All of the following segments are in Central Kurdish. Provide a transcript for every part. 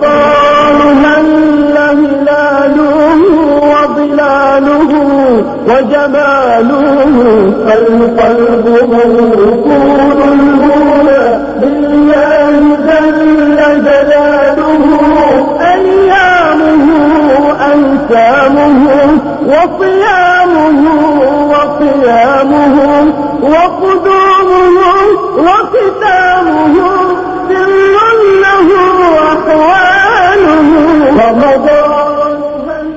ضالها هلاله وظلاله وجماله القلب مركون الهنا بالله جل جلاله أيامه أيتامه وصيامه وقيامه وقدومه رمضان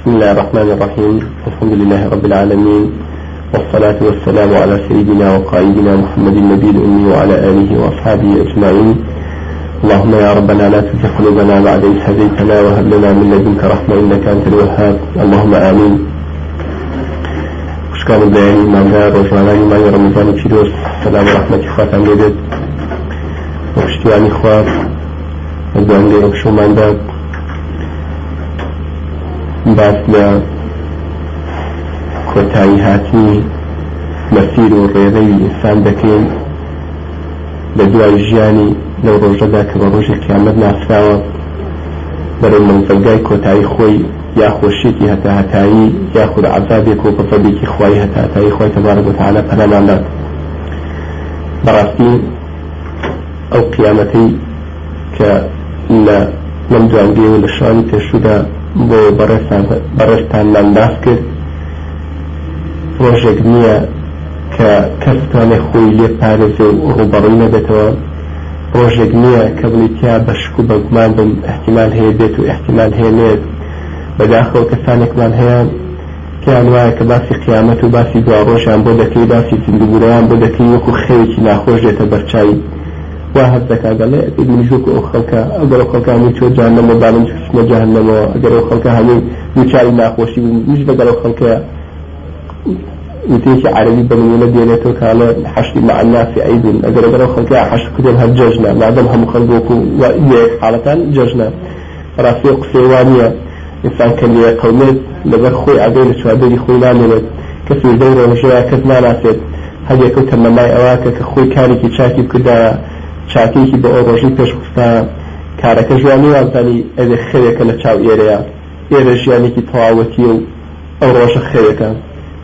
بسم الله الرحمن الرحيم الحمد لله رب العالمين والصلاة والسلام على سيدنا وقائدنا محمد النبي الأمي وعلى آله وأصحابه أجمعين اللهم يا ربنا لا تزغ قلوبنا بعد إذ هديتنا وهب لنا من لدنك رحمة إنك أنت الوهاب اللهم آمين شكرا بياني مامدا روزمانانی مانی رمضانی پیرۆز سلام و رحمەتی خواتان بێبێت وشتیانی خوات خەزان لێ شوماندا باس لە کۆتایی هاتنی مەسیر و ڕێڕەوی ئینسان دەکەین لە دوای ژیانی لەو ڕۆژەدا کە بە ڕۆژی قیامەت ناسراوە بەرە منزەلگای کۆتایی خۆی یا خۆشیێکی هەتا هەتایی یاخود عذابێک و بەفەبێکی خی هەتاتایی خۆی تەبارەک وتعاالە پەرەماندات بەڕاستی ئەو قیامەتی کە لە لەمجاندی و لە شانی پێشودا بۆ بەڕستان نامداس کرد ڕۆژێک نییە کە کەستانە خۆی لێ پارێزێ و ڕوبەڕی نەبێتەوە ڕۆژێک نییە کە بڵیتیا بەشک و بەگومان بم احتیمان هەیە بێت و احتیمان هێنێت بەداخەوە کەسانێکمان هەیە پیان وایە کە باسی قیامەت و باسی دواڕۆژیان بۆ دەکەی باسی زیندبووان بۆ دەکەی وەکو خەیەکی ناخۆش دێتە بەرچایی وا هەز دەکاگەڵێ منژوک ئەو خەڵکە ئەگەر ئەو خەڵکانی چۆ جانەمە باڵم چشمە جانەمەوە ئەگەر ئەو خەڵکە هەمووی دوچاری ناخۆشی بوو میش بەگەر ئەو خەڵکە وتێکی عەربی بەمونە دێنێتەوە کاڵە حەشتی معناسی ئەیبن ئەگەر ئەگەر ئەو خەڵکە حەشت کردێن هەر جەژنە مادەم هەموو خەڵکۆکو یەک حالەتان جەژنە ڕاستی قسێوانە ئسان کەلیە قەومێت لەبەر خۆی ئەبێ لە چوادەری خۆی نامێنێت کەسی دەی ڕۆژەیە کەس ناناسێت هەرێک کەوتە مەمای ئەوە کە کە خۆی کارێکی چاکی کردایە چاکێکی بە ئۆڕۆژی پێشکوفتا کارەکە ژوانی وازانی ئەوێ خەوێکە لە چاو ئێرەیە ئێرە ژیانێکی تەواوەتی و ئەو ڕۆژە خەوێکە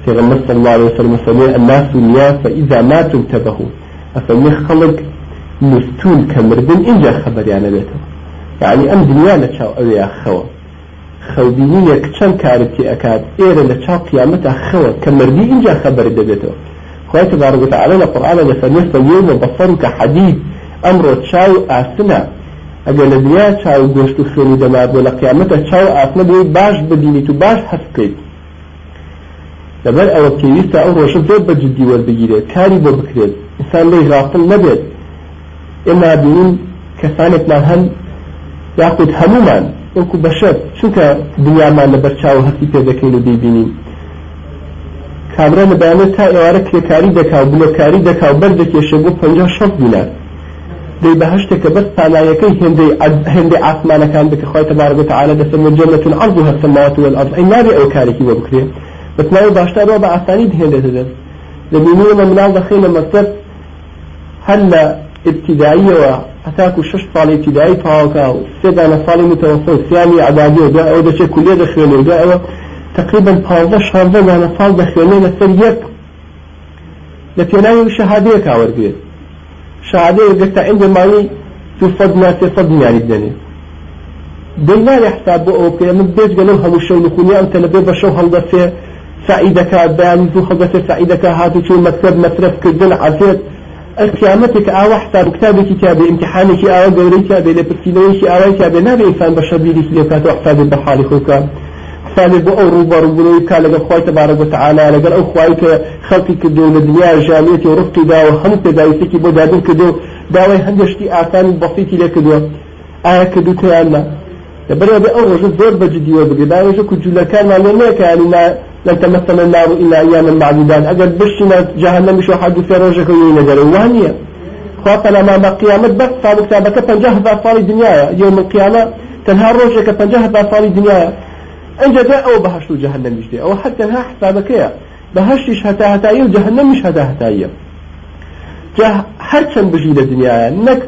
پێغمبر صلى الله عليه وسلم سمع الناس الناس فإذا ماتوا انتبهوا أفني خلق مستون كمردن إنجا خبر يعني بيته يعني أم دنيا لتشاو أوي أخوة خودينية كتشان كارتي أكاد إيرا لتشاو قيامتا أخوة كمردي إنجا خبر دبيته خوية تبارك وتعالى القرآن لفن يوم بصرك حديد ئەمڕۆ چاو ئاسنە ئەگەر لە دنیا چاو گۆشت و خێنی دەما بۆ لە قیامەتە چاو ئاسنە بۆی باش ببینیت و باش هەستکەیت لەبەر ئەوە پێویستە ئەو ڕۆژە زۆر بە جددی وەربگیرێت کاری بۆ بکرێت ئینسان لەی غافڵ نەبێت ئێمە بینین کەسانێکمان هەم یاخود هەمومان وەکو بەشەر چونکە دنیامان لەبەر چاو هەستی پێ دەکەین و بیبینین کابرا مەدانێت تا ئێوارە کرێکاری دەکا و بلۆکاری دەکا و بەردەکێشە بۆ 50 شەق دینار دەی بەهشتێکە بەس سالایەکەی هێندەی هێندەی ئاسمانەکان بکەخوای تەبارەگوتە عالە دەسەمە جەمەتون عەرض هەسەماوات والأرض ئەی نابێ ئەو کارێکی بۆ بکرێ بەس ناوی باشتارەوە بە ئاسانی بهێندێتە دەست لەبینیمە مناڵ دەخینە مەسەر هەر لە ابتداییەوە هەتاکو شش ساڵی ابتدایی تەواوکە و سێدانە ساڵی متەوەسە و سیانی عەدادی ودا ئەو دەچێت کولێ دەخوێنێ ودا ئەوە تقریبا پازدە شاردە دانە ساڵ دەخوێنێ لەسەر یەک لە پێناوی شەهادەیەک ئاوەرگێت شهادة قلت عندي ماني تفضنا تفضني يعني الدنيا دلنا يحتاج بأوكي من بيج قالوا هم الشيء نكوني أنت لبي بشو هلدسي سعيدك بيان تو هلدسي سعيدك هاتو شو مكتب مصرف كردن عزيز قیامەتێک ئاوە حساب کتابێکی کابێ امتحانێکی ئاوە گەورەی کابێ لە پرسیینەوەیکی ئاوای کابێ نابێ ئسان بە شەبیری لێکات و حسابێت بە حالی خۆکە ئەتوانێت بۆ ئەو ڕووبەڕووبوونەوەی بکات لەگەڵ خی تەبارە وتعاالا لەگەر ئەو خوای کە خەڵکی کردو لە دنیا ژانێتی و ڕفتی داوە هەموو پێداویستێکی بۆ دادن کردو داوای هەندشتی ئاسان و بەسیتی لێ کردووە ئایا کردوتیان نە لەبەر بێ ئەو ڕۆژە زۆر بەجددیوە بگەداوێژە و جوولەکانمان لەمەکەیانی لن تمثل النار إلا أياما معدودات أجل بشنا جهنم شو حد في رجك وينجر وانية خاطر ما قيامت بس صار كتابك فنجه ذا صار الدنيا يوم القيامة تنهار رجك فنجه ذا صار الدنيا ئەجا جا ئەو بەهشت و جەهنەمیش دێ ئەوە هەر تەنها حسابەکەیە بەهشتیش هەتا هەتاییە و جەهنەمیش هەتا هەتاییە جا هەر چەند بژی لە دنیاە نەک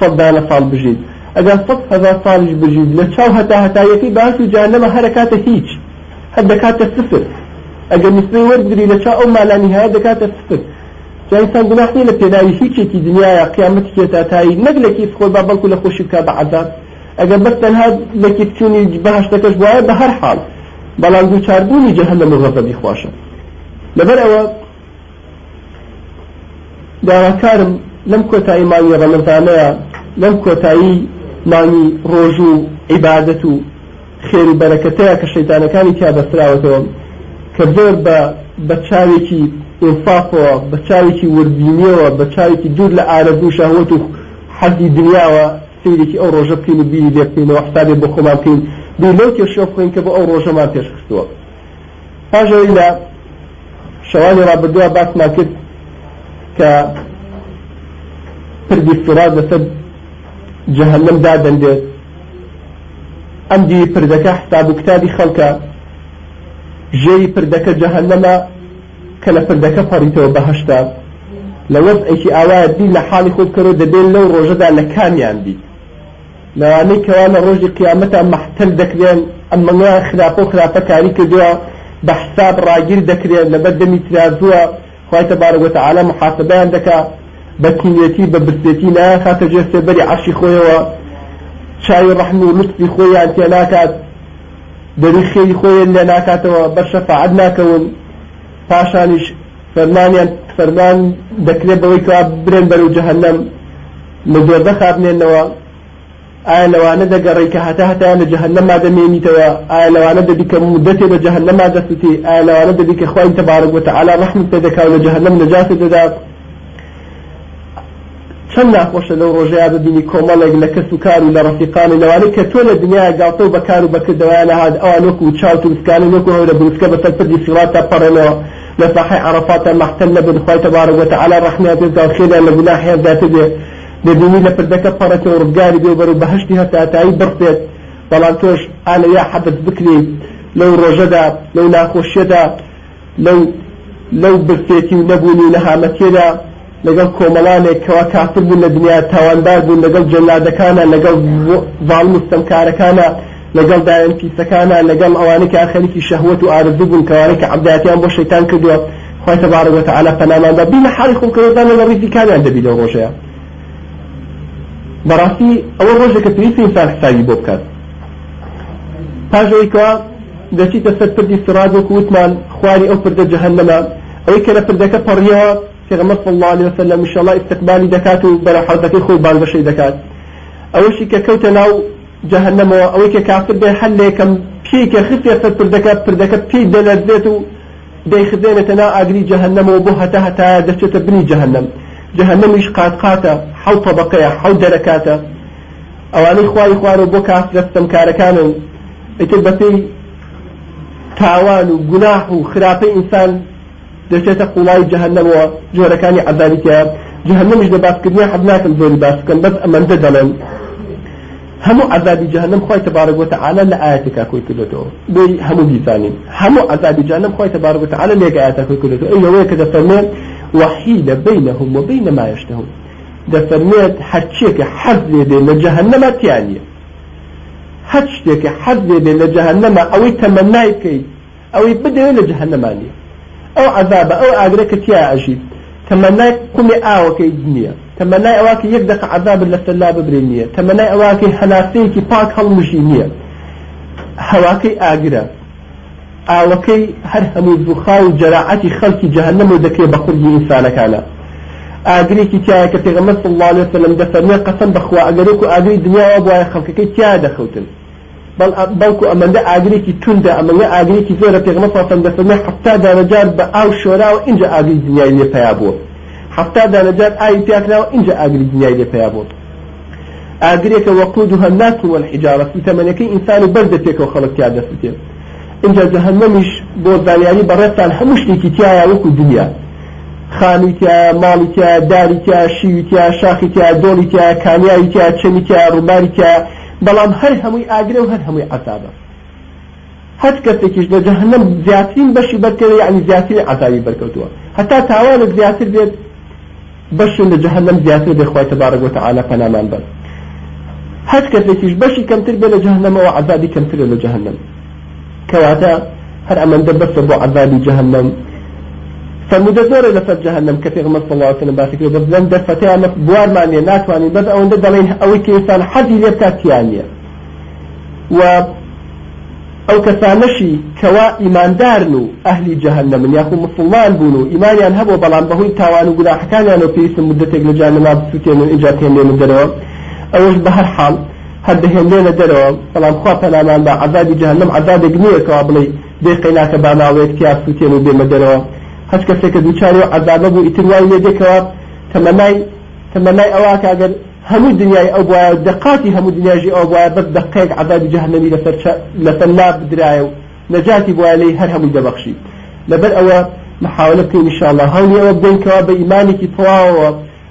سەدانە ساڵ بژیت ئەگە سەد هەزار ساڵیش بژیت لە چاو هەتا هەتایەتی بەهشت و جەهنەمە هەرەکاتە هیچ هەر دەکاتە سفر ئەگە نسبەی وەرگری لە چاو ئەو مالانی هەیە دەکاتە سفر جایسان گوناحی لە پێداوی هیچێکی دنیاە قیامەتی کێتاتایی نەک لە کیف خۆی با بەڵکو لە خۆشی بکە بە عەزاد ئەگەر بەر تەنها لەکی بچوونی بەهشتەکەش وایە بە هەر حاڵ بەڵام دووچاربوونی جەهل لە مغەبەبی خۆشە لەبەر ئەوە داواکارم لەم کۆتایی مانگی ڕەمەزانەیە لەم کۆتایی مانگی ڕۆژ و عیبادەت و خێری بەرەکەتەیە کە شەیتانەکانی کیا بەستراوەتەوە کە زۆر بە بە چاوێکی ئینفاقەوە بە چاوێکی وردبینیەوە بە چاوێکی دوور لە ئارەبوو شاهوت و حەدی دنیاوە سیرێکی ئەو ڕۆژە بکەین و بیری لێ بکەینەوە حسابێ بۆ خۆمان بکەین بی لەو کێشە بخۆین کە بە ئەو ڕۆژەمان پێش کردووە پاشەوەی لە شەوانی ڕابردووە باسمان کرد کە پردی سوڕات لەسەر جەهەنەم دادەندێت ئەم دی پردەکە حساب و کتابی خەڵکە ژێری پردەکە جەهەنەمە کە لە پردەکە پەڕیتەوە بەهشتا لە وەزعێکی ئاوایە دی لە حاڵی خۆت کەەوە دەبێت لەو ڕۆژەدا لە کامیان بیت لەوانەی کەوا لە ڕۆژی قیامەتە مەحتەل دەکرێن ئەمەڵە خراپە و خراپەکاری کردووە بە حساب ڕاگیر دەکرێن لەبەر دەمی ترازووە خوایتە بارەوەتە عالە محاسبیان دەکا بە کینێتی بە برسێتی نایە خاتە جێستێ بەری عشی خۆیەوە چاوی ڕحم و لوتفی خۆیان تێ ناکات دەری خێری خۆیان لێ ناکاتەوە بە شەفعەت ناکەون پاشانیش فەرمانیان فەرمان دەکرێت بەوەی کا برێن بەرەو جەهەنەم لە دۆ دەخابنێنەوە ئایا لەوانە دەگەڕی کە هەتا هەتا لە جەهنەما دەمێنیتەوە ئایا لەوانە دەبی کە مدەتێ بە جەهنەما دەستی ئایا لەوانە دەبی کە خوای تەبارەک وتەعالا ڕەحمت پێ دەکا لە جەهنەم نەجات دەدات چەند ناخۆشە لەو ڕۆژەیە ببینی کۆمەڵێک لە کەس و کار و لە ڕەفیقانی لەوانەی کە تۆ لە دنیای گاڵتە و بەکار و بەکردەوەیان هاات ئەوان وەکو چاوت و مسکانە وەکو هەورە بروسکە بەسەر پردی سیڵات تا پەڕێنەوە لە ساحی عرفات محتل لە بنخوای تەبارەک وتەعالا ڕەحمت پێ دەکا خێدا لە گوناحیان داتە بێت دەبینی لە پردەکە پەڕەکە و ڕزگاری بێ بەرو بەهشتی هەتاتایی بڕپێت بەڵام تۆش ئالەیە حەبت بکری لەو ڕۆژەدا لەو ناخۆشیەدا لەو لەو برسێتی و نەبوونی لە هامەتێدا لەگەڵ کۆمەڵانێک کەوا کافر بوون لە دنیا تاواندار بوون لەگەڵ جەلادەکانە لەگەڵ ڤاڵ مستەمکارەکانە لەگەڵ دایان پیسەکانە لەگەڵ ئەوانەی کە خەریکی شەهوت و ئارزوو بوون کەوانەی کە عەبداتیان بۆ شەیتان کردووە خۆی تەبارەوەتە ئالە پەناماندا بینە حاڵی خۆکەوەدان لەگەڵ ڕیزیکانیان دەبی لە ڕۆژەیە بەڕاستی ئەوە ڕۆژێکە پێویست ئینسان حسابی بۆ بکات پاژەوەیکەوە دەچیتە سەر پردی سراد وەکو وتمان خواری ئەو پردە جەهەنەمە ئەوەی کە لە پردەکە پەڕیەوە پێغەمبەر صلی الله علیه وسلم ان شاء الله استقبالی دەکات و بەرە حەڵقەکەی خۆی بانگەشەی دەکات ئەوەشی کە کەوتە ناو جەهەنەمەوە ئەوەی کە کافر بێ هەلێکم پێی کە خستێ سەر پردەکە پردەکە پێی دەلەرزێت و دەیخدێنێتە نا ئاگری جەهەنەمەوە بۆ هەتا هەتا دەچێتە بنی جەهەنەم جهنميش قات قاتا حو طبقية حو دركاتا اواني خواي خوانو بو كاف رستم كاركانن اتر بسي تاوان و گناح و خراپی انسان دەچێتە قوڵای جەهنەوە جۆرەکانی عذابیکە جەهنەمش لە باسکردنی حەب ناکەم زۆری باسکەم بەس ئەمەندە دەڵێن هەموو عذابی جەهنەم خۆی تبارەک وتعالى لە ئاەتێکا کۆی کردێتەوە بێ هەموو بیزانین هەموو عذابی جەهنەم خۆی تبارەک وتعالى لێک ئاەتە کۆی کردێتەوە ئەی ئەوەیە کە دەفەرمێن وحيل بينهم وبين ما يشتهون دفرميت حتشيك حزلي دي لجهنم تيانية حتشيك حزلي دي لجهنم او تمنايكي او بدي لجهنم عليه او عذاب او اقرك تيا اجيب تمنايك كمي اوكي دنيا تمناي اواكي يقدق عذاب لفتلا ببرينية تمناي اواكي حلاسيكي باك هالمجينية هواكي اقرأ ئاوەکەی هەر هەموو زوخا و جەراعەتی خەڵکی جەهەنەم و دەکرێت بە قوربی ئینسانەکانە ئاگرێکی تایە کە پێغەمبەر صلی الله علیه وسلم دەفەرمێ قەسەم بەخوا ئەگەرێک و ئاگری دنیاوە بواە خەڵکەکەی تیا دەخەوتن بەڵکو ئەمەندە ئاگرێکی توندە ئەمەندە ئاگرێکی زۆرە پێغەمبەر صلی الله علیه وسلم دەفەرمێ حەفتا دانەجار بە ئاو شۆراوە ئینجا ئاگری دنیای لێ پیا بووە حەفتا دانەجار ئاوی پیاکراوە ئینجا ئاگری دنیای لێ پیا بووە ئاگرێکە وەقودها الناس والحجارة ثمنەکەی ئینسان و بەردەتێکەوە خەڵک تیا دەستێت اینجا جەهنەمیش بۆ زانیانی بەڕێتان هەموو شتێکی تایە وەکو دنیا خانیتیا ماڵیتیا داریتیا شیویتیا شاخیتیا دۆڵیتیا کامیاویتیا چەمیتیا ڕووباریتیا بەڵام هەر هەمووی ئاگرە و هەر هەمووی عتابە هەت کەسێکیش لە جەهنەم زیاترین بەشی بەرکەوە یعنی زیاترین عتابی بەرکەوتووە هەتا تاوانێک زیاتر بێت بەشن لە جەهنەم زیاتر دەخوای تەبارەک و تەعالا پەنامان بەر هەت کەسێکیش بەشی کەمتر بێت لە جەهنەمەوە عذابی کەمتر لە جەهنەم کەواتە هەر ئەمەندە بەسە بۆ عذابی جەهنم فرموده زۆرە لەسەر جەهنم کە پێغمبەر صلی الله علیه و سلم باسی کرد بلەن دەرفەتە ئەمە بوارمانێ ناتوانین بەس ئەوەندە دەڵێن ئەوەی کە ئینسان حەزی لێ بکات تیانیە و ئەو کەسانەشی کەوا ئیماندارن و ئەهلی جەهنەمن یاخو مسلمان بوون و ئیمانیان هەبوو بەڵام بەهۆی تاوان و گوناحەکانیان و پێویستن مدەتێک لە جانما بسووتێن و ئینجا تێنێنن دەرەوە ئەوەش بە هەر حاڵ هەر دەهێنێ لە دەرەوە بەڵام خوا پەلامان بە عذابی جهنم عذابێک نییەکەوە بڵێ بێ قەیلاکە باناوێت کیا سووتێن و بێمە دەرەوە هەچ کەسێکە دووچاری و عذابە بوو ئیتروای لێدێکەوە تەمەنای تەمەنای ئەوە کاگەر هەموو دنیای ئەو وایە دقاتی هەموو دنیاژی ئەو وایە بەس دقەیەک عذابی جهنمی لەسەر لا بدرایە و نەجاتی بوایە لەی هەر هەموو دەبەخشی لەبەر ئەوە محاولەت ان شاء الله هەولی ئەوە بێنکەوە بە ئیمانێکی تەواوەوە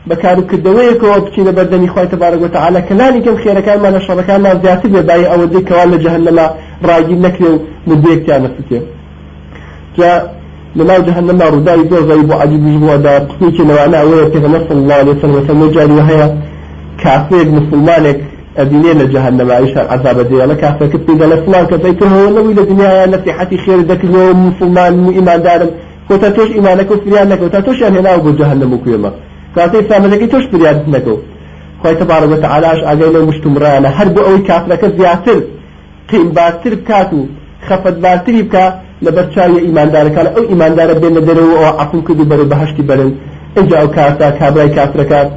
بەکارکردەوەیەکەوە بچینە بەردەمی خی تەبارەگوە تعاالە کەلانی کەم خێرەکانمانە شەڕەکانمان زیاتر بێ بای ئەوە دێکەوان لە جەهنەما ڕاگیر نەکرێ و مدێکیان نەسوتێ جا لەناو جەهنەما ڕووداوی زۆر زایی بۆ علی بژبووەدا قسێکی نەوانە ئەوەیە پێغەمە صلی الله عليه وسلم جاری هەیە کافرێک مسلمانێک ئەدینێ لە جەهنەما ئیشان عذابە دێڵە کافرەکە پێدا لە فلان کەسەی کردەوە لەوی لە دنیاە نەسیحەتی خێر دەکردەوە مسلمان و ئیماندارم کۆتا تۆش ئیمانەکە و فریان نەکەوتا تۆشیان هێناو بۆ جەهنەم و کوێمە کاتەی سامەزەکەی تۆش پریادت نەکەو خۆی تەبارە بە تەعالاش ئاگەی لەو مشتمڕانە هەر بۆ ئەوەی کافرەکە زیاتر قیم باتر بکات و خەفەت باتری بکە لە بەرچاوی ئیماندارەکان ئەو ئیماندارە بێنە دەرەوە ئەو عقل کردی بەرەو بەهشتی بەرەو ئەجا ئەو کاتا کابرای کافرەکات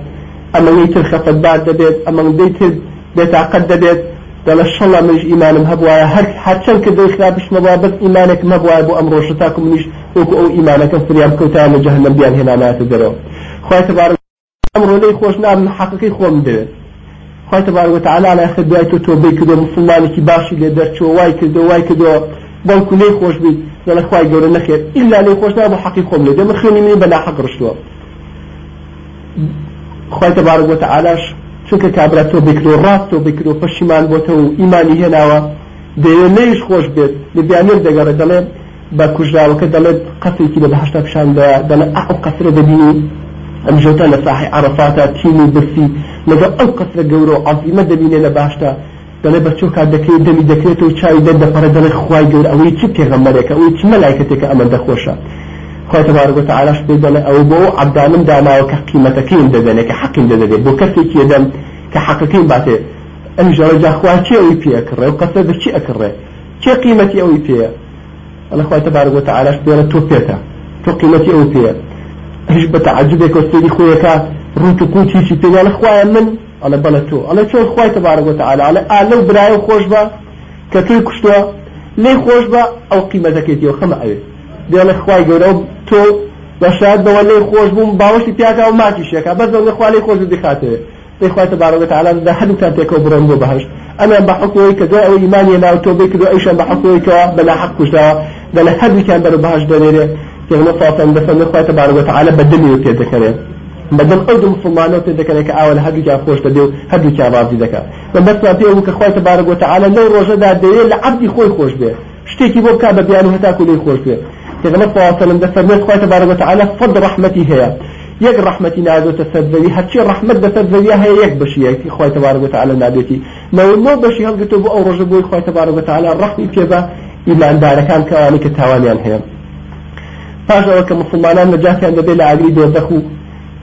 ئەمەوەی تر خەفەت بار دەبێت ئەمەندەی تر بێتاقەت دەبێت دەڵە شەڵە منش ئیمانم هەبوایە هەر هەرچەند کە دەی خراپشمەوە بەس ئیمانێک مەبوایە بۆ ئەم ڕۆژە تاکو منیش وەکو ئەو ئیمانەکە فریان کەوتان لە جەهنم بیان هێناناتە دەرەوە خوای تبارک ئەمڕۆ لەی خۆش نابن حەقەکەی خۆم دەوێت خوای تبارک وتعالی لای خە دوای تۆ تۆبەی کردۆ مسلمانێکی باشی لێ دەرچوە وای کردۆ وای کردۆ بەڵکو لێی خۆش بیت لەڵە خوای گەورە نەخێت ئیلا لێی خۆش نابە حەقی خۆم لێ دەمە خوێنی منی بەلا حەق ڕشتووە خوای تبارک وتعالاش چونکە کابرا تۆ بکرۆ ڕاست تۆ بکرۆ پەشیمان بۆتەوە و ئیمانی هێناوە دەوێ نەیش خۆش بێت لە بیانێر دەگەڕێ دەڵێت بە کوژراوەکە دەڵێت قەسێکی لە بەهشتا پیشان دەڵێ ئەو قەسرە دەبینی ئەم جۆتە لە ساحی عرفاتە تینی برسی لەگەڵ ئەو قسرە گەورە و عظیمە دەبینێ لە باشتە دەڵێ بەچوو کات دەکەی دەمی دەکرێت و چاوی دە دەپەڕە دەڵێ خوای گەور ئەوەی چ پێغەمبەرێکە ئەوەی چ مەلایکەتێکە ئەمە دەخۆشە خوای تبارک و تعالی شپێ دەڵێ ئەوە بۆ عەبدانم داناوە کە قیمەتەکەیم دەدەنێ کە حەقیم دەدەێ بۆ کەسێکی دەم کە حەقەکەیم باتێ ئەم ژەوەجا خوا چی ئەوی پێ ئەکڕێ و قەسە بچی ئەکڕێ چه قیمەتی ئەوی پێە ئەلە خوای تبارک و تعالی شپێ دەڵێ تۆ پێتە تۆ قیمەتی ئەوی پێە پریش بە تعجبێک کەستێری خۆیەکە ڕوت و کوچیشی پێیاڵە خوایە من ئەلە بەڵە تۆ ئەلە چۆن خخوای تەبارەگوتە ئالالە ئالە برایە خۆش بە کە توی کوشتووە لێ خۆش بە ئەو قیمە دەکەیتەوە خەمە ئەوێت دێڵە خوای گەورە تۆ بەشاد بەوە لێ خۆش بووم باوەشی پیاکە و ماتیشەکە بەس لە خوا لێ خۆش دەخاتێت لێخوای تەبارەگوتە ئالاندا هەردووکان تێکەوە بڕۆن بۆ بەهشت ئەمان بە حقۆی کە دوای ئەوەی ایمانی ناو تۆ بکرد و ئەیشان بە حقۆیکە بەلا حق کوشدا بە لە هەردووکیان بەرە بەهشت دەنێرێت پێغمە فاتان دەفەن خخواتە باروەتەعاە بەدەمی پێ دەکەوێت بەدەم ئەو مسلمانەوە پێ دەکەێت کە ئاوە هەردووکیا خۆش دەدێ و هەردووکیا بازی دەکات بە بەستان پێ کە خخواتە باروەتەعاە لەو ڕۆژەدا دەوێت لە عبدی خۆی خۆش بێ شتێکی بۆ بکە بە بیان و هەتاکو لی خۆش بێ پێغمە فاتان دەفەرمێت خخواتە باروەتەعاە فەد ڕحمەتی هەیە یەک ڕحمەتی نازۆتە سەرزەوی هەرچی ڕحمەت بە سەرزەوی هەیە یەک بەشیەکی خۆی تەبارگوتە علە نابێتی نەوەمە بەشی هەڵگرتو بۆ ئەو ڕۆژە بۆی خۆی تەبارگوتە علە ڕحمی پێبە ئیماندارەکان کەوانی کە تاوانیان هەیە پاش ئەوە کە مسلمانان نەجاتیان دەبێت لە ئاگری دۆزەخ و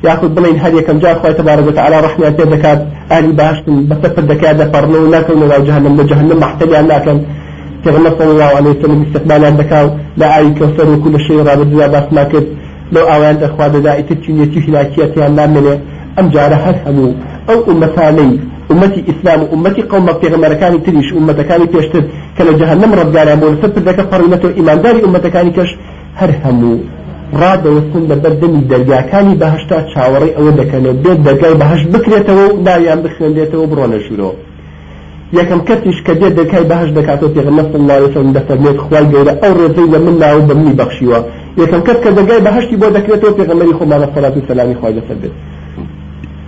یاخود بڵین هەر یەکەم جار خۆی تبارەک وتعالی ڕحمیان پێ دەکات ئالی باشن بەسەر پر دەکات دەپەڕنە و ناکەون لەناو جەهەنم لە جەهەنم محتەلیان ناکەن پێغەمبەر صلی الله علیه وسلم استقبالیان دەکاو لە ئاوی کەوسەر و کوڵە شەی ڕابردوویا باسما کرد لەو ئاوایان دەخوا دەدا ئیتر چینیەتیش ناکیەتیان نامێنێ ئەم جارە هەر هەموو ئەو ئومەتانەی امتي اسلام امتي قوم پیغمبرکانی تریش امتکانی پێشتر کە لە جەهەنم ڕزگاریان بۆ لەسەر پردەکە فەڕینەتەوە ئیمانداری امتەکانی کەش هەر هەموو ڕادەوەستن لە بەردەمی دەرگاکانی بەهشتا چاوەڕی ئەوە دەکەنەوە بێت دەرگای بەهشت بکرێتەوە و داویان بخوێندێتەوە بڕۆنە ژوورەوە یەکەم کەسیش کە دێت دەکای بەهش دەکاتەوە پێغەمبەر صلی الله علیه وسلم دەفەرمێت خوای گەورە ئەو ڕێزەی لە من ناو بە منی بەخشیوە یەکەم کەس کە دەرگای بەهشتی بۆ دەکرێتەوە پێغەمبەری خۆمان سەلات و سەلامی خوای لەسەر بێت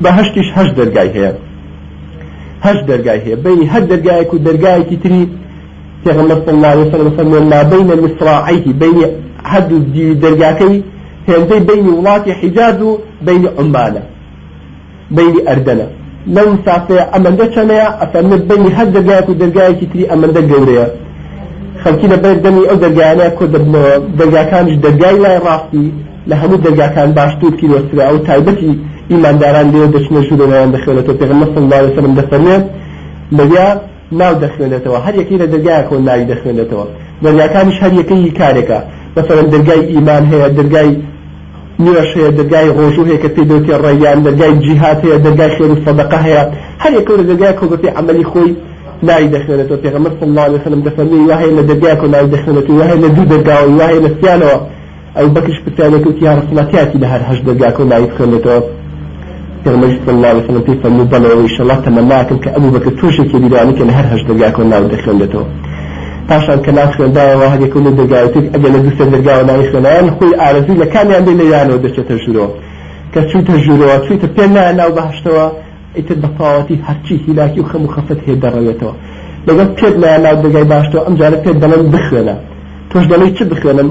بەهشتیش هەشت دەرگای هەیە هەشت دەرگای هەیە بینی هەر دەرگایەک و دەرگایەکی تری پێغەمبەر صلی الله علیه وسلم فەرمێت ما بین مصراعیه بین هەردوو دیوی دەریاکەی هێندەی بینی وڵاتی حیجاز و بینی عمانە بینی ئەردەنە لەو سافەیە ئەمەندە چەنەیە ئەفەرمێت بینی هەر دەرگایەک و دەرگایەکی تری ئەمەندە گەورەیە خەڵکی لەبەر دەمی ئەو دەرگایانەیە کۆ دەبنەوە دەرگاکانش دەرگای لای ڕاستی لە هەموو دەرگاکان باشتر پیرۆسترا و تایبەتی ئیمانداران لێ دەچنە ژوورەوەیان دەخوێنێتەوە پێغەمبەر صلی الله علیه وسلم دەفەرمێت لەویا ناو دەخوێنێتەوە هەر یەکەی لە دەرگایەکەوە ناوی دەخوێنێتەوە دەرگاکانیش هەر یەکەی کارێکە مثلا دەرگای ئیمان هەیە دەرگای نیوەش هەیە دەرگای ڕۆژوو هەیە کە پێی دەوتی ڕێیان دەرگای جیهات هەیە دەرگای خێر و سەدەقە هەیە هەر یەکەو لە دەرگای کۆبەتی عملی خۆی ناوی دەخوێنێتەوە پێغەمبەر صلی الله علیه وسلم دەفەرمی وهەیە لە دەرگایەک و ناوی دەخوێنێت وهەیە لە دوو دەرگاوە وهەیە لە سیانەوە ئەو بەکش پرسیارێک وتی یا ڕسڵاتیاتی لە هەر هەشت دەرگاک و ناوی بخوێنێتەوە پێغەمبەر صلی الله علیه وسلم پێی فەرموو بەڵەوە ئینشاءالله تەمەناکەم کە ئەبوو بەکە تووشێکی بیرانی کە لە هەر هەشت دەرگاک و ناوی دەخوێنێتەوە پاشان کە ناخوێنداەوە هەرێکون لە دەرگاوێتێک ئەگە لە دوسێ دەرگاوە نایخێنەوە خۆی ئارزی لە کامیان بێ لەیانەوە دەچێتە ژورەوە کە چوتە ژورەوە چویتە پێ نایە ناو بەهشتەوە ئیتر بەتەواوەتی هەرچی هیلاکی و خەم و خەفەت هێ دەڕەوێتەوە لەگەڵ پێت نایە ناو دەگای باشتەوە ئەمجارە پێت دەڵێن بخوێنە تۆش دەڵێ چی بخوێنم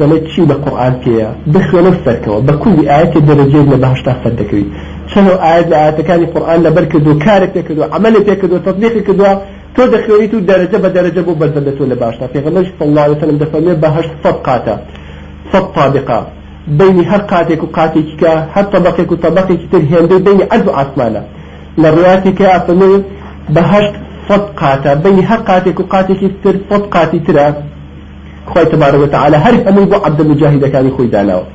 دەڵێ چی لە قورآن پێەیە بخوێنە سەرکەوە بە کولی ئاەتی دەرەجێت لە بەهشتا سەر دەکەویت چەند ئاەت لە ئاەتەکانی قورآن لەبەر کردو کارێک پێکردو عملێک پێکردو تەطبیقی کردووە تۆ دەخوێنیت و دەرەجە بە دەرەجە بۆ بەرزە لە تۆ لە باشتا پێغەمەش فڵاوەتە لەم دەفەرمێ بە هەشت سەد قاتە سەد طابقا بینی هەر قاتێک و قاتێکی کە هەر طبقێک و طبقێکی تر هێندەی بینی عەرز و ئاسمانە لە ڕواتێ کە ئافەمێ بە هەشت سەد قاتە بینی هەر قاتێک و قاتێکی تر سەد قاتی ترە خۆی تبارەوە تعالى هەر هەمووی بۆ عەبدە مجاهیدەکانی خۆی داناوە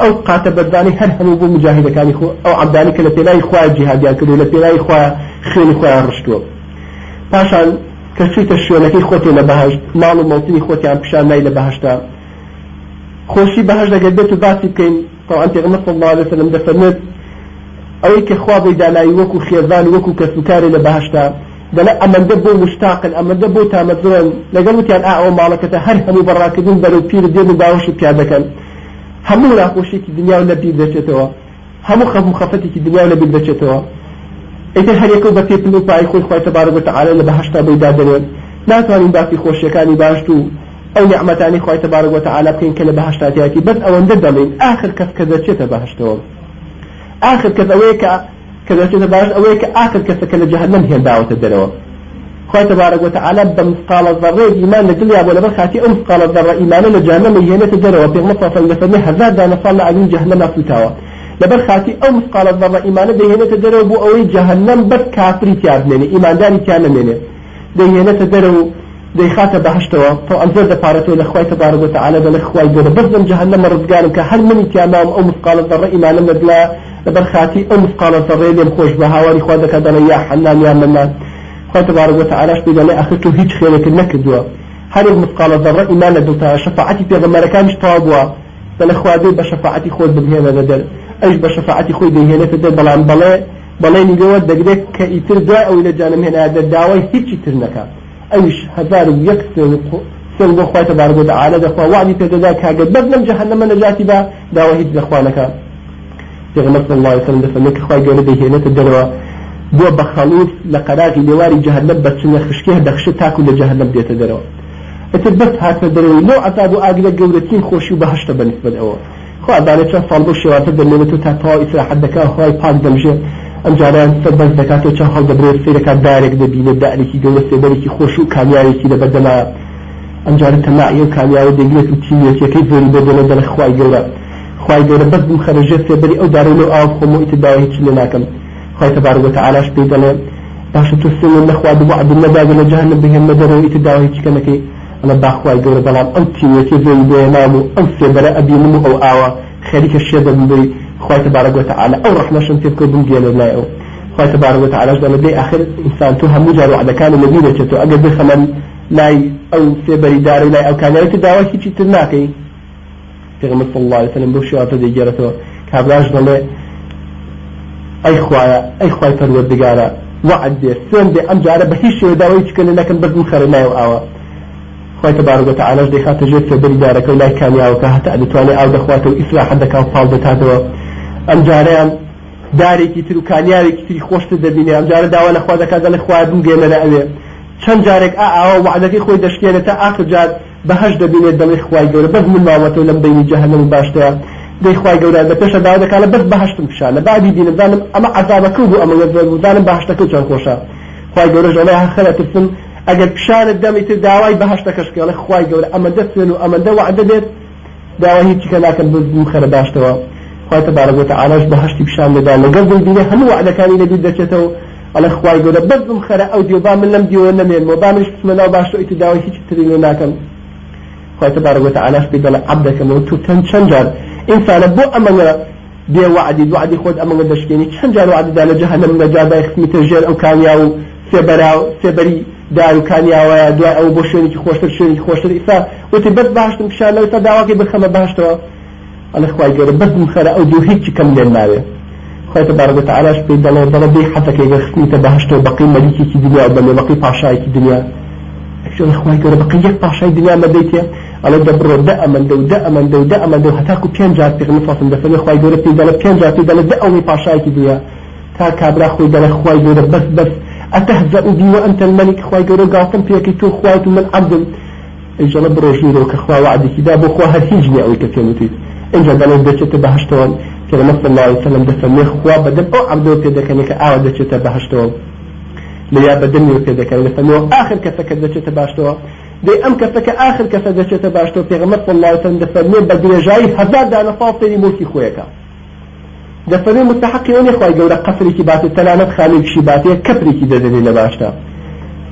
ئەو قاتە بەردانی هەر هەموو بۆ مجاهیدەکانی خۆ ئەو عەبدانی کە لە پێلای خوا جیهادیان کردو لە پێلای خوا خوێنی خۆیان ڕشتووە پاشان کە چیتە شوێنەکەی خۆتی لە بەهشت ماڵ و مەڵتنی خۆتیان پیشان نای لە بەهشتا خۆشی بەهشت دەگەت بێت و باسی بکەین تاوان پێغمبەر صلی الله علیه وسلم دەفەرمێت ئەوەی کە خوا بۆی دانایی وەکو خێزان وەکو کەسوکاری لە بەهشتا دەڵێ ئەمەندە بۆ مشتاقن ئەمەندە بۆ تامەزۆن لەگەڵ وتیان ئاوە ماڵەکەتە هەر هەموو بەڕاکردن بەرەو پیر دێن و باوەشی پیا دەکەن هەموو ناخۆشیێکی دنیا و لەبیر دەچێتەوە هەموو خەم خەفەتێکی دنیا و لەبیر دەچێتەوە ئەگەر هەرێکەوە بە پێتن و پای خۆی خۆی تەبارە بەتەعاالە لە بەهشتا بۆیدا دەوێن ناتوانین باسی خۆشیەکانی باشت و ئەو نعمەتانی خۆی تەبارە بەتەعاالە بکەین کە لە بەهشتاتیاتی بەس ئەوەندە دەڵێن آخر کەس کە دەچێتە بەهشتەوە آخر کەس ئەوەیە کە کە دەچێتە باش ئەوەیە کە آخر کەسەکە لە جەهنم هێنداوەتە دەرەوە خۆی تەبارە بەتەعاالە بە مسقالە ذەڕێ ایمان لە دڵیا بۆ لەبەر خاتی ئەو مسقالە ذەڕە ئیمانە لە جەهنم هێنێتە دەرەوە پێمە فەفەن لەفەرمی هەزار دانە ساڵ لە عەلیم جەهنەما فوتاوە لەبەر خاتی ئەو مسقالە دەڕە ئیمانە دەهێنێتە دەرەوە بۆ ئەوەی جەهەنەم بەر کافری تیار بمێنێ ئیمانداری تیان نەمێنێ دەهێنێتە دەرەوە دەیخاتە بەهشتەوە تۆ ئەم زۆر دەپارێتەوە لە خوای تەبارەک و تەعالا بە لە خوای گەورە بەس بەم جەهەنەمە ڕزگارم کە هەر منی تیامام ئەو مسقالە دەڕە ئیمانە مەدلا لەبەر خاتی ئەو مسقالە دەڕێ لێم خۆش بە هاواری خوا دەکات دەڵێ یا حەنان یا منان خوای تەبارەک و تەعالاش پێ دەڵێ ئەخر تۆ هیچ خێرەکرد نەکردووە هەر مسقالە دەڕە ئیمانە دڵتە شەفاعەتی پێغەمبەرەکانیش تەوا بووە بە لە خوادەی بە شەفاعەتی خۆت بمهێنە لەدەر ئەش بە شفاعتی خۆی دەهێنێتە بەڵام بەڵێ بەڵێ نیگەوە دەگرێت کە ئیتر دوای ئەو لە جانم هێنادە داوای هیچی تر نەکە ئەوش هزار و یەک سر بۆ خوای تبارک و تعالی دەخوا وعدی پێدەدا کاگەت بەر لەم جەهەنەمە نەجاتی با داوا هیچ دەخوا نەکە پێغەمبەر صلی الله علیه وسلم دەفەرمێت کە خوای گەورە دەهێنێتە دەرەوە بۆ بە خەڵوت لە قەراقی دێواری جەهەنەم بە چنە خشکێ دەخشە تاکو لە جەهەنەم دێتە دەرەوە ئەتر بەس هاتە دەرەوەی لەو عەتاب و ئاگرە گەورەترین خۆشی و بەهەشتە بەنسبەت ئەوە خو عدالت چند سال بو شواتر دلیل تو تتا استراحت دکا خوای پاک دلجه ئەم جاران سەربەر دەکات و چەند هەڵ دەبرێت سیرەکە دارێک دەبینێت دارێکی گەورە سێبەرێکی خۆش و کامیارێکی دەبەدەما ئەمجارە تەماعی و کامیاوە دەگرێت و تیمێکەکەی زۆری بەدەڵە دەڵە خوای گەورە خوای گەورە بەس بم خەرەژێ سێبەری ئەو دارێن و ئاو خۆم و ئیتداوە هیچی لێ ناکەم خوای تەبارەوە تەعالاش پێی دەڵێ باشە تو سێن لەخوا بوو عەبدن نەداگە لە جەهەنم بهێن مەدەرەوە ئیتداوە هیچ کەمەکەی ئەمە باخوای گەورە بەڵام ئەو تیوێتی زۆی بێنام و ئەم سێبەرە ئەبی من و ئەو ئاوە خەریکە شێ دەبی خواتە بارەگوتە على ئەو ڕحمەشم پێ بکە بگێ لە لایەوە خواتە بارەگوتە علاش لە بێ آخر ئینسان تو هەموو جار وعدەکان لەبی دەچێت و ئەگەر بخەمەن لای ئەو سێبەری دارەی لای ئەو کانیەتی داوا هیچی تر ناکەی پێغمبەر صلی الله علیه وسلم بۆ شواتە دەیگەرێتەوە کابراش دەڵێ ئەی خوایە ئەی خوای پەروەردگارە وعد دێ سوێن دێ ئەم جارە بە هیچ شێوە داوای چکەن نەکەن بەدم خەرنایەوە ئاوە خۆی تبارک و تعالی دەی خاتە ژێر سێبەری دارەکە و لای کامیاوەکە هەتا دەتوانێت ئاو دەخواتەوە ئیسلاح دەکا و پاڵ دەتاتەوە ئەم جاریان دارێکی تر و کانیارێکی تری خۆشت دەبینێ ئەم جارە داوا لە خوا دەکات لە خواردن گێنەرە ئەوێ چەند جارێک ئا ئاوە وعدەکەی خۆی دەشکێنێت تا ئاخر جار بەهەش دەبینێت دەڵی خوای گەورە بەز من ماوەتەوە لەم بینی جەهەنەم باشتەیە دەیخوای گەورە لە پێشە داوا دەکات لە بەس بەهشتم پیشە لە بعدی دینم دانم ئەمە عذابەکە بوو ئەمە وەزەر بوو دانم بەهشتەکە چەند خۆشە خوای گەورە ژەڵێ هەخەرە ترسم ئەگەر پیشانت دەمیتر داوای بەهشتەکەشکڵی خی گەورە ئەمەدە سوێن و ئەمەدە وعدە دێت داوای هیچیکە ناکەم بزم خەرە باشتەوە خواتە بارەگوتە ئالاش بەهشتی پیشان لەدا لەگەڵ بینە هەموو عەکانی لەبی دەچێتەوە ئەلە خی گەورە بزم خەرە ئەو دیوبا من لەم دیوە نەمێن و با منش بسمەناو باشتەوەیت داوای هیچ ترین ناکەم خواتە بارەگوتە ئالاش پێگەڵە عبدەکەمەوە تو تەن چەند جار ئینسانە بۆ ئەمەگە بێ وعدی دوعادی خۆت ئەمەگە دەشکێنی چەند جار وعددا لە جەهەنەم لە جادای خمیتە ژێر ئەو کانیا و سێبەرا و سێبەری داروکانیاوەیە دوای ئەو بۆ شوێنێکی خۆشتر شوێنی خۆشتر ئیسا وتی بەس باشتم پیشان لەو تا داواکەی بخەمە باشتەوە ئەلە خوای گەورە بەسم خەرە ئەو دوو هیچی کەم لێن ناوێ خوای تبارک وتعالاش پێی دەڵێ دەڵێ بێ حەتەکە گەخستنیتە بە هەشتەوە بەقی مەلیکێکی دنیا و بەلێ بەقی پاشایەکی دنیا ئەکشن خوای گەورە بەقی یەک پاشای دنیا مەدەیتێ ئەلە دەبڕۆ دە ئەمەندە و دە ئەمەندە و دە ئەمەندە و هەتاکو پێنج جار پێغمبەر فاطمە دەفەرمێ خوای گەورە پێی دەڵێ پێنج جار پێی دەڵێ دە ئەوەی پاشایەکی دنیا تا کابرا خۆی دەڵێ خوای گەورە بەس بەس ئەتەهزە و بیوە ئەمتە مەلك خوای گەورە گاتم پێکی تۆ خوایت و من عبدم ئەجڵە بڕۆژنیەوە کە خوا وعدێکیدا بۆ خوا هەر هیچ نیە ئەوی کە پێوتیت اینجا دەڵێت دەچێتە بەهشتەوە پێغەمبەر صلی الله علیه و سلم دەفەرمێ خوا بەدەم ئەو عەبدەوە پێ دەکەنێ کە ئاوا دەچێتە بەهشتەوە لە یا بەدەمی پێ دەکەن دەفەرمەوە ئاخر کەسەکە دەچێتە باشتەوە دەی ئەم کەسەکە ئاخر کەسە دەچێتە باشتەوە پێغەمبەر صلی الله علیه و سلم دەفەرمێ بە درێژایی هەزار دانە فاڵ پێری ملکی خۆیەکە دەفەرێ مستحقی ئەو نەخوای گەورە قەفرێکی باتێ تەنانەت خانێکشی باتەیە کەپرێکی دەدەنێ لە باشدا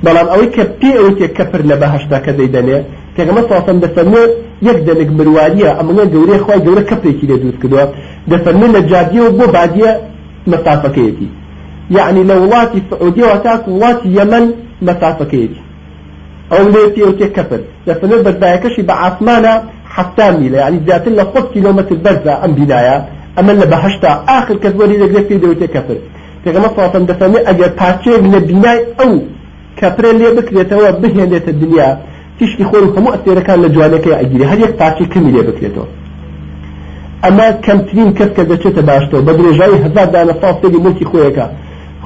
بەڵام ئەوەی کە پێ ئەوەی تێ کەپر لە بەهشتا کە دەیدەنێ پێغەمە ساسم دەفەرمێ یەک دەنێک برواریە ئەمەە گەورەی خوای گەورە کەپێکی لێ دروست کردووە دەفەرمێ لە جادیەوە بۆ بادیە مەسافەکەیەتی يعني لو واتي سعودية واتاك واتي يمن مسافة كيدي أو ليتي أو كفر لفنو بردايكشي بعثمانا حتى ميلا يعني زيادة لخط كيلومتر برزة أم بناية ئەمە لە بەهشتا آخر کەس وەری دەگرێت پێی دەوتێ کەفر پێغەمە فاتم دەفەرمێ ئەگەر پارچەیەک لە بینای ئەو کەپرە لێ بکرێتەوە بهێنێتە دنیا تیشتی خۆر و هەموو ئەسێرەکان لە جوانەکەی ئەگیری هەر یەک پارچی کمی لێ بکرێتەوە ئەما کەمترین کەس کە دەچێتە باشتەوە بە درێژایی هەزار دانە فاسێکی ملکی خۆیەکە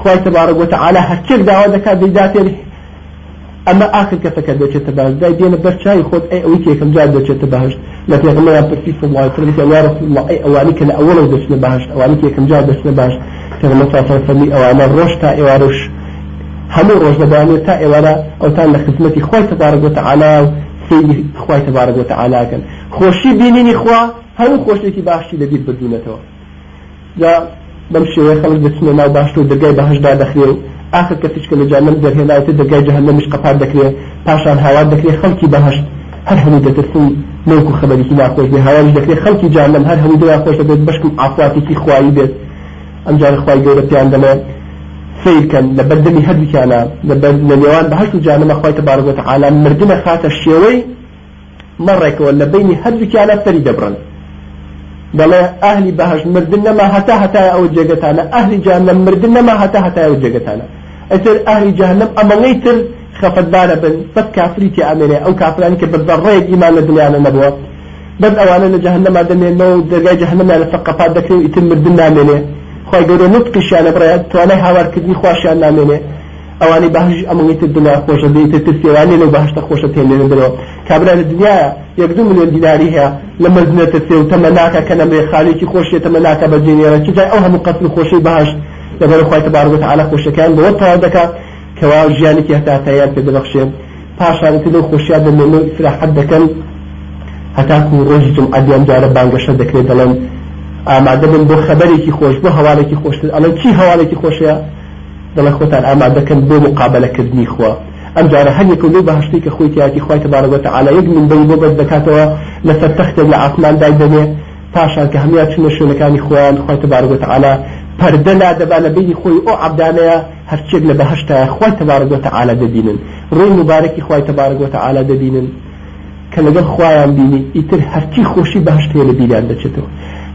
خوای تبارک وتعالى هەرچێک داوا دەکات دەیداتێن ئەمە ئاخر کەسەکە دەچێتە باش دای دێنە بەرچای خۆت ئەوی کێکم جار دەچێتە بەهشت لە پێغمەیان پرسی سڵایترم یا رسول الله ئەی ئەوانی کە لە ئەوەڵە دەچنە باش ئەوانی یەکەم جار دەچنە باش پێغمە ساسان فەرمی ئەوانە ڕۆژ تا ئێوارش هەموو ڕۆژ دەبانێت تا ئێوارە ئەوتان لە خزمەتی خۆی تەبارەک وتەعالا و سەیری خۆی تەبارەک وتەعالاکەن خۆشی بینینی خوا هەموو خۆشتێکی باشی لەبیر بردوونەتەوە یا بەم شێوەیە خەڵک دەچنە ناو باشتە و دەرگای بەهشدا دەخرێ و آخر کەسیش کە لە جانم دەرهێناوێتە دەرگای جەهەنەمش قەپار دەکرێ پاشان هاوار دەکرێ خەڵکی بەهشت هەر هەموو دەترسن نوکو خبریکی ناخۆش بێ هاواری دەکرێت خەڵکی جانم هەر هەموو دوا خۆش دەبێت بەشک و ئافاتێکی خوایی بێت ئەمجار خوای گەورە پیان دەڵێ سیرکەن لە بەردەمی هەردووکیانە لە نێوان بە هەشت و جانمە خوای تەبارەک وتەعالی مردنە خاتە شێوەی مەڕێکەوە لە بینی هەردووکیانە سەری دەبڕن دەڵێ ئەهلی بەهشت مردن نەما هەتا هەتای ئەو جێگەتانە ئەهلی جانم مردن نەما هەتا هەتای ئەو جێگەتانە ئەتر ئەهلی جانم ئەمەڵەی تر خەفەتبارە بن بەس کافریتی ئامێنێ ئەو کافرانی کە بە بەڕێک ئیمان لە دنیاە نەبووە بەس ئەوانە لە جەهنەما دەمێنەوە و دەرگای جەهنەما لە فەقەپا دەکەن و ئیتر مردن نامێنێ خی گەورە نوتقیشیانە بڕێت توانای هاوارکردنی خۆشیان نامێنێ ئەوانی بەهش ئەمەیت دنیا خۆشە دیتە تسیێوانی لەو بەهشتا خۆشە تێنێن برەوە کابرا لە دنیاە یەک دو میلیۆن دیناری هەیە لە مەزنێتە سێ و تەمەناکە کە نەبێ خالیکی خۆشیە تەمەناکە بە جێنێرە چجای ئەو هەموو قەتل خۆشی بەهشت لەبەر خی تەبارگوت علا خۆشەکان بەوە تەوا دەکات کەوا ژیانێکی هەتاتایان پێ دەبەخشێن پاشانەتی لەو خۆشیان دەمێن و ئیسراحەت دەکەن هەتاکو ڕۆژی جمعە دیان جارە بانگەشە دەکرێت دەڵێن ئامادە بن بۆ خەبەرێکی خۆش بۆ هەواڵێکی خۆشتر ئەڵێن چی هەواڵێکی خۆشەیە دەڵێ خۆتان ئامادەکەن بۆ مقابلەکردنی خوا ئەم جارە هەرێک و بەهشتی کە خۆی تیاتی خی تبارەوەتە على یەک من بەی بۆ بەر دەکاتەوە لەسەر تەختە لە عسمان دای دەبێ پاشان کە هەمیا چنە شوێنەکانی خۆیان خی تبارەوەتە على پەردە لا دەبا لە بینی خۆی ئەو عبدانەیە هەرچێک لە بەهشتای خی تبارگوتە ئالا دەبینن ڕۆی مبارەکی خی تبارگوتە ئالا دەبینن کە لەگەڵ خۆیان بینی ئیتر هەرچی خۆشی بەهشتەیە لە بیریان دەچێتەوە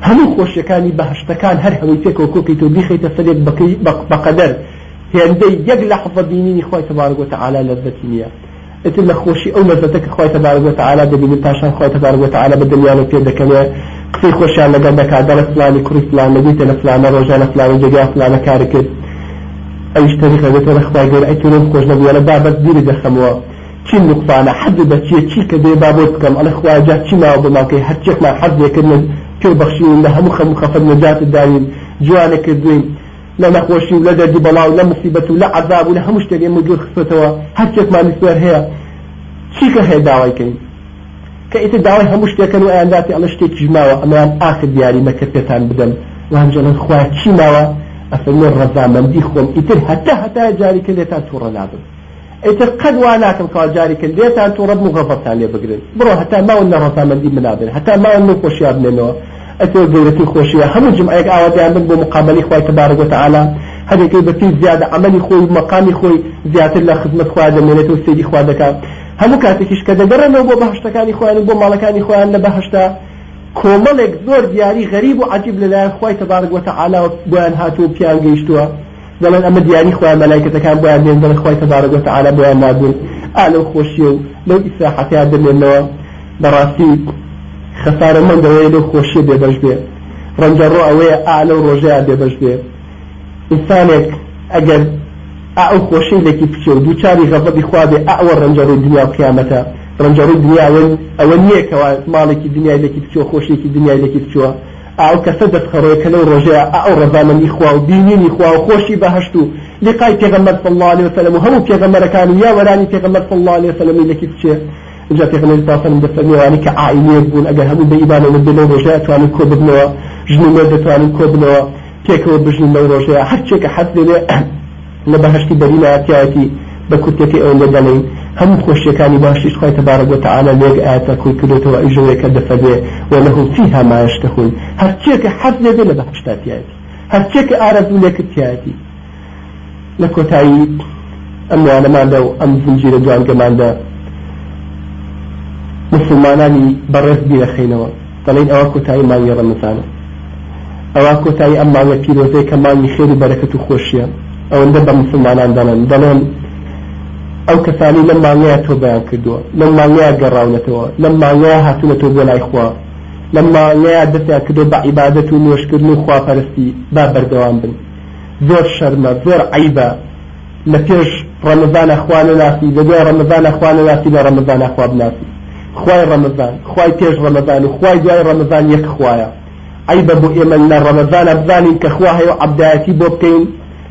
هەموو خۆشیەکانی بەهشتەکان هەر هەوەی تێکەوە کۆکی تۆ بیخیتە سەرێک بەقەدەر هێندەی یەک لە حفە بینینی خی تبارگوتە ئالا لەزەتی نییە ئتر لە خۆشی ئەو مەزەتە کە خی تبارگوتە ئالا دەبینن پاشان خی تبارگوتە ئالا بە دنیاە پێ دەکەنێت قسەی خۆشیان لەگەڵ دەکات دەرە فلانی کوری فلان لەگوی تەلە فلانە ڕۆژانە فلانە جگە فلانە کارکرد ئەوش تەریخە دەتێرە خخوای گەر ئەکرم خۆش نەبووە لە بابەت دیری دەخەمەوە چی نقصانە حد بەچیە چی کە دێ با بۆ بکەم ئەلە خواجا چی ماوە بماکەی هەرچێکمان حەزێکردن پێ بەخشین لە هەموو خەموو خەفەت نەجات داوین جوانە کردوین لە نەخۆشی و لە دەردی بەڵاو لە مصیبەت و لە عذاب و لە هەموو شتێک ئێمە جۆر خستەوە هەرچێکمان سوێر هەیە چی کە هەیە داوایکەین کە ئیتر داوای هەموو شتێکەکەن و ئەیانداتی ئەڵە شتێکی ژماوە ئەمەیان ئاخر دیاری مەکردێتان بدەن وانجەڵن خخوای چی ماوە من ڕزامەندی خۆم ئیتر هەتا هەتا جاری کردێتان تووڕە نابن ئیتر قەت وا ناکەم کا جاری کردێتان تووڕە مغەفەتان لێ بگرن بڕۆ هەتا ماون لە ڕزامەندی منابن هەتا ماون من خۆشییا بنێنەوە ئەتۆ گەورەتی خۆشیە هەموو جمعەیەک ئاوادیان بن بۆ مقابلی خوای تبارک وتعالی هەرێکی بەتی زیادە عملی خۆی مەقامی خۆی زیاتر لە خزمەت خوا دەمێنێت و سێری خوا دەکات هەموو کاتێکیش کە دەگەڕێنەوە بۆ بەهشتەکانی خۆیان بۆ ماڵەکانی خۆیان لە بەهشتا کۆمەڵێک زۆر دیاری غەریب و عجیب لەلایەن خی تەبارگوتە عالا بۆیان هاتوو پیان گەیشتووە دەڵێن ئەمە دیانی خۆیان مەلایکەتەکان بۆیان دێن دەڵێن خی تەبارگوتە عالا بۆیان نابن ئالە خۆشیە و لەو ئیسراحەتیا دەمێنەوە بەڕاستی خەسارە مندەوەی لەو خۆشیە بێبەش بێ ڕەنجەڕۆ ئەوەیە ئالە ڕۆژەیە بێبەش بێ ئینسانێک ئەگەر ئەو خۆشی لێکی پچێ و دووچاری غەبەبی خوا بێ ئەوە ڕەنجەڕی دنیا قیامەتە ڕەنجەڕی دنیاون ئەوە نییە کەوا ماڵێکی دنیای لەکی بچوە خۆشێکی دنیای لەکی بچوە ئاو کەسە دەستخەڕۆیەکە لەو ڕۆژەیە ئەو ڕزانەنی خوا و بینینی خوا و خۆشی بەهشت و لقای پێغەمەر صلی الله علیه وسلم و هەموو پێغەمەرەکان یا وەرانی پێغەمەر صلی الله علیه وسلم لەکی بچێ جا پێغەمەر تاسەم دەفەرمیوانی کە ئاینێک بوون ئەگەر هەموو بە ئیبانە لە بێنەوە ڕۆژەیە توانن کۆ ببنەوە ژنومێ دەتوانن کۆ بنەوە تێکەوە بژن لەو ڕۆژەیە هەرچێکە حەز لێنێ لە بەهشتی بەرینە ئاتیاتی بە کورتێتی ئەوەندە دەڵێن هەموو خۆشیەکانی باشیش خی تەبارەگە تعاالە لێک ئاتە کوی کردێتەوە ئیژەوەیەکە دەفەبێ و لەهوتی هەمایشتە خوون هەرچێکە حەز لێبێ لە بەهشتاتیایی هەرچێکە ئارەزوو لێکردتیایی لە کۆتایی ئەمیانەماندا و ئەم زنجیرە دوانگەماندا مسلمانانی بەڕێز بیرەخینەوە دەڵین ئەوە کۆتایی مانگەڕە نزانە ئەوە کۆتایی ئەم ماوە پیرۆزەی کە مانی خێری بەرەکەت و خۆشیە ئەوەندە بە مسلمانان دەڵێن دەڵێن ئەو کەسانی لەم مانگەیە تۆ بەیان کردووە لەم مانگەیە گەڕاونەتەوە لەم مانگەیە هاتوونەتەوە بۆ لای خوا لەم مانگەیە دەستیان کردو بە عیبادەت و نوێشکردن و خواپەرستی با بەردەوام بن زۆر شەرمە زۆر عیبە لە پێش ڕەمەزانە خوا نەناسی لەگوێ ڕەمەزانە خوا نەناسی لە ڕەمەزانە خوا بناسی خوای ڕەمەزان خوای پێش ڕەمەزان و خوای دوای ڕەمەزان یەک خوایە عیبە بۆ ئێمە لە ڕەمەزانە بزانین کە خوا هەیە عەبدایەتی بۆ بکەین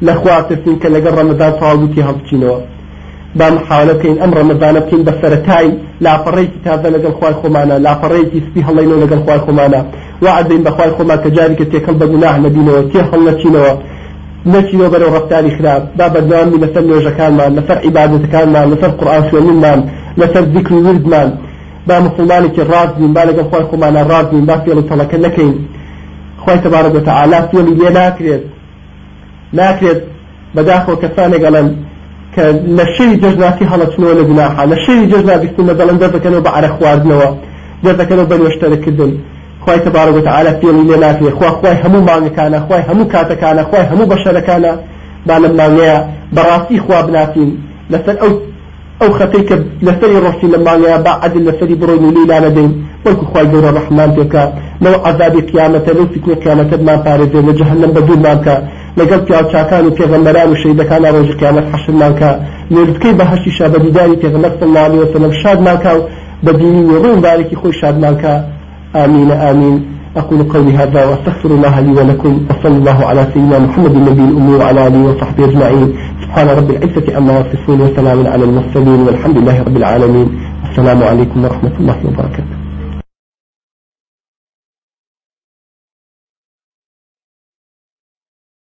لە خوا ترسین کە لەگەڵ ڕەمەزان تەواوتی هەڵبچینەوە با محاولە بکەین ئەم ڕەمەزانە بکەین بە سەرەتای لاپەڕێکی تازە لەگەڵ خوای خۆمانە لاپەڕێکی سپی هەڵێنەوە لەگەڵ خوای خۆمانە وعدین بەخوای خۆمان کەجاری کە تێکەڵ بە گوناح نەبینەوە تێ هەڵ نەچینەوە نەچینەوە بەرەو ڕفتاری خراپ با بەردەوامی لەسەر نوێژەکانمان لەسەر عیبادەتەکانمان لەسەر قورئان خوێنمان لەسەر ذیکر و وردمان با مسلمانێکی ڕاز بین با لەگەڵ خوای خۆمانە ڕاز بین با فێڵ تەڵەکە نەکەین خوای تەبارەک وتەعالا فێڵی لێ ناکرێت ناکرێت بەداخەوە کەسانێک ئەڵەن کە لە شەوی جەژناتی هەڵەچنەوە لە گوناها لە شەوی جەژنا بیستن لە دەڵەن دەردەکەنەوە بە عرە خواردنەوە دەردەکەنەوە بە نوێشتەرەکردن خی تەبارەوەت عاە پێڵی لێ ناتێ خوا خی هەموو مانگەکانە خی هەموو کاتەکانە خی هەموو بەشەرەکانە با لەم مانگەیە بەڕاستی خوا بناتین لەسەر ئەو ئەو خەتەی کە لەسەری ڕۆشتی لە مانگەیە با عدل لەسەری بڕۆین و لیلانە دەین وەکو خی گەورە ڕەحمان پێکە لەو عذابی قیامەتە لەو فتنە قیامەتەمان پارێزێ لە جەهنم بە دوورمان کە لەگەڵ پیاچکان و پێغمبەران و شەیدەکان ڕۆژی قیامەت حشر ماکە نردکەی بە هەشتی شە بە دیداری پێغمبەر صلی الله علیه وسلم شاد ماکە و بە دینی وەڕون بارێکی خۆی شاد ماکە آمین آمین أقول قولي هذا وأستغفر الله لي ولكم وصلى الله على سيدنا محمد النبي الأمي وعلى آله وصحبه أجمعين سبحان رب العزة عما يصفون وسلام على المرسلين والحمد لله رب العالمين السلام عليكم ورحمة الله وبركاته